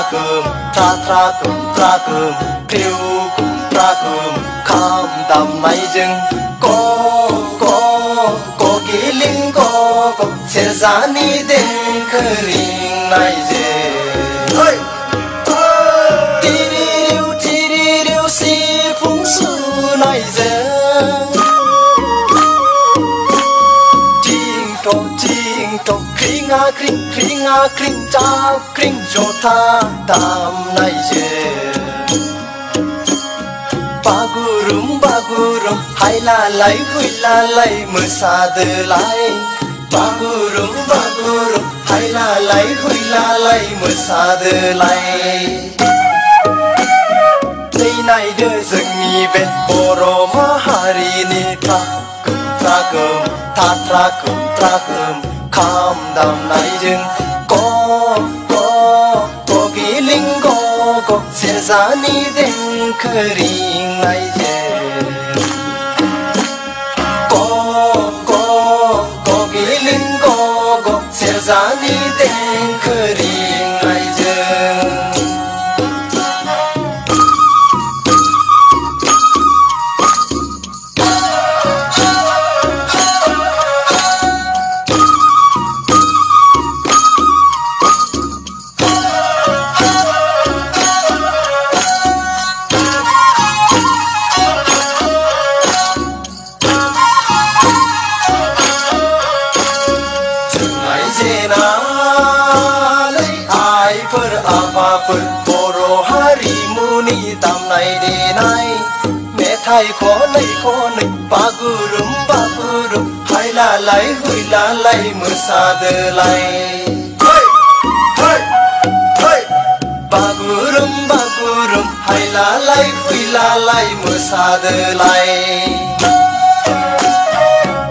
trakum tra trakum trakum kêu cùng trakum kham đam mai dừng có có có kỹ linh có có sẽ ra ni đến khơi này dễ hey ti đi điêu ti đi điêu si phúng sư này dễ chim phong chim tộc kring a kring kring a kring cha kring cho, tha, tam, nai je bagurum bagurum hai, la, lai, hui, la, lai mu sa de lai. Bagurum bagurum hai, la, lai, hui, la, lai mu sa de lai. Nay nay de rừng mi bên bo rô ma hari ni ta Kum tra kum ta tra kum tra kum calm down nai jing ko ko ko ki ling ko ko se za ni den khari nai je ko ko ko ki ling ko ko se za ni den khari lai konik pagurum pagurum hai la lai hui la lai musad lai hey hey hey. Pagurum pagurum hai la lai hui la lai musad lai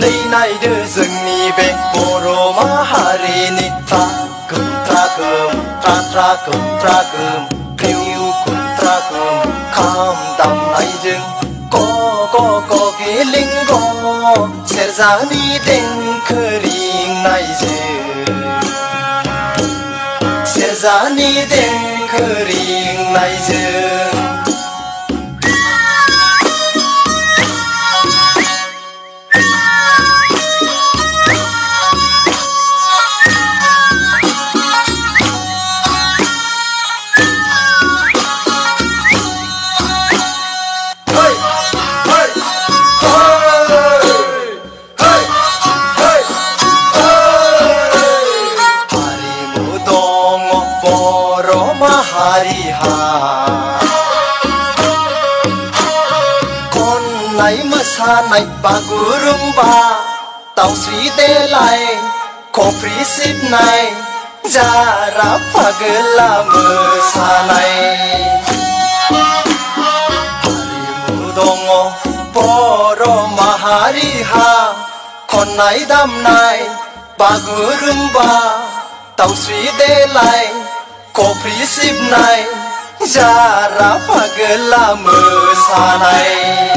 đây này đưa rừng ni về boro mahari ni ta kum ta kum ta ta kum ta kum zang ni ding khuri ngai se se zang ni ding khuri ngai se Ba bà ba, bà tàu suy lai, lại. Khổ phí nai, này ra ráp phà gỡ là mơ xa này. Dongo poro mahari ha khonai dam nai bagurung ba tàu suy đê lai, cô phí ship nai, ra ra phà gỡ là mơ xa này.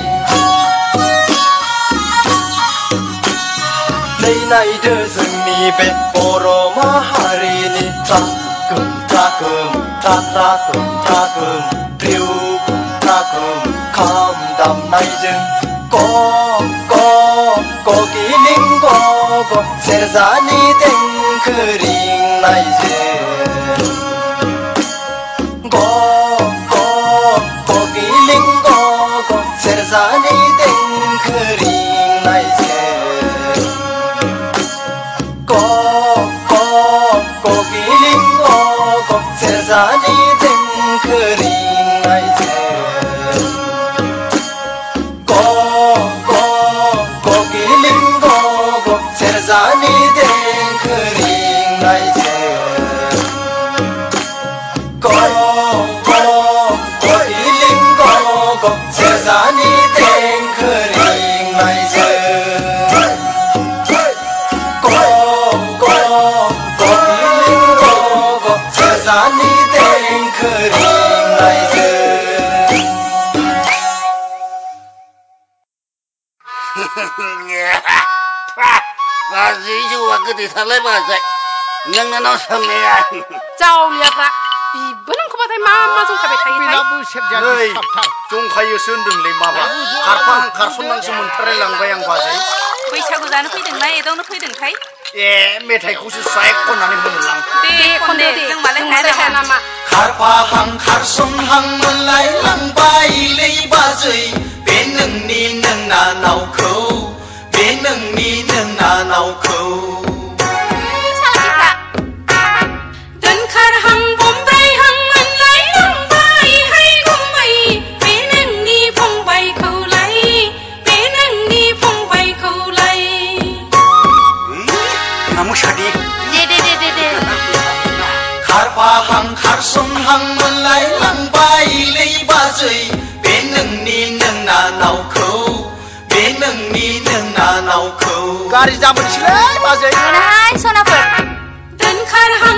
레이나이드 스미베 보로마 하리니 타금 타금 타타금 타금 류금 타금 감담 나이즌 꼬꼬 꼬기닝 꼬고 세르자니 땡크링 나이즌 Và dĩ dù à cứ thì thật lấy bà dậy Nhưng nó xong này à Cháu liệt ạ. ग सेरजानि देंखो रिंनायजों ग ग जिउआ गोदैथारलाय बाजै नोंनाव सोंनाया जावलियाफ्रा बिबो नोंखौबाथाय मा मा जंखायबाय थायोथाय बेनाबो सेरजा नै दिसथाबथार जंखायोसो होनदोंलै माबा खारफां खारसननांसो मोनथारलायलांबाय आं बाजै बैसागु जानो फैदोंना एदावनो फैदोंथाय ए मेथाइखौसो स्राय खननानै होनोलां दे खनदे जों मालाय हाया नामा खारफाहां खारसनहां मोनलायलांबायलै बाजै बे नोंनि नोंना नावखौ बे नोंनि नोंना खारबाहां खारसंहां मोनलायलांबायलै बाजै बे नोंनि नोंनानावखौ बे नोंनि नोंनानावखौ गारि जाबोनोसैलै बाजै। दोनहाय सनाफोर दोनखारहां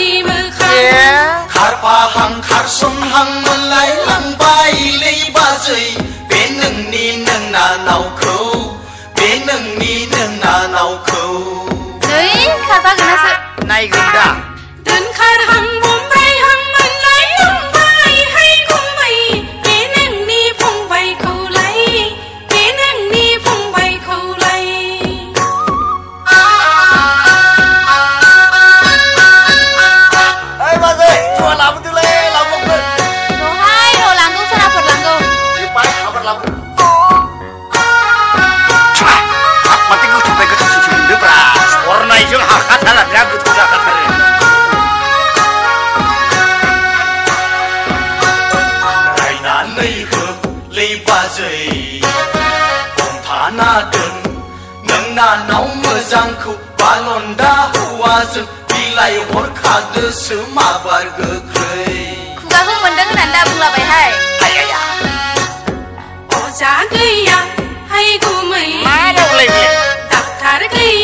Dạ. di mơ khăn khar pa hằng khar lại lăng bay lấy ba dây bên nâng ni nâng na nào khâu bên nâng ni nâng na nào khâu đấy khar ba gần sa này gần đã dạ. đơn khar hằng خطر لم بتوجد خطر nay hợp lấy mưa giang khu ba lon đá hoa dân đi lại hốt khá đơ mà bà gỡ cười Không không mình đứng nản đa bùng là vậy hay Ai ai à Ở giá gây à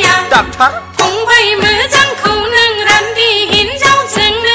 à Đạp thả ไว้มื่อจังเขาหนึ่งรันดีหิน